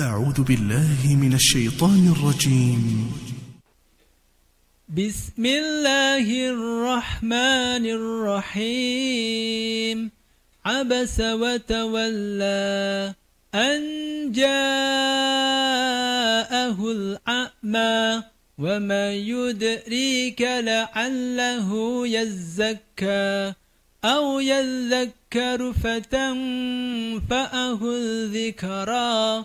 أعوذ بالله من الشيطان الرجيم. بسم الله الرحمن الرحيم. عبس وتولى أن جاءه الأعمى وما يدريك لعله يزكى أو يذكر فتنفأه الذكرى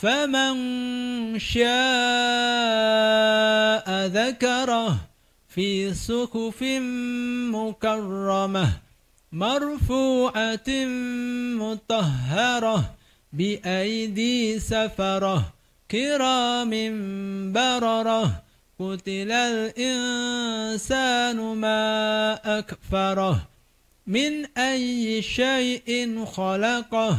فمن شاء ذكره في صحف مكرمة مرفوعة مطهرة بأيدي سفرة كرام بررة قتل الإنسان ما أكفره من أي شيء خلقه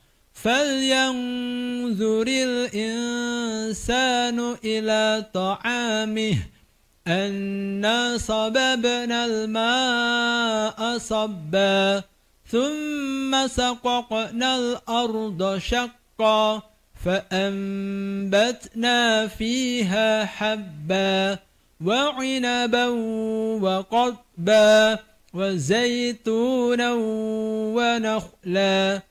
فلينظر الإنسان إلى طعامه أنا صببنا الماء صبا ثم سققنا الأرض شقا فأنبتنا فيها حبا وعنبا وقطبا وزيتونا ونخلا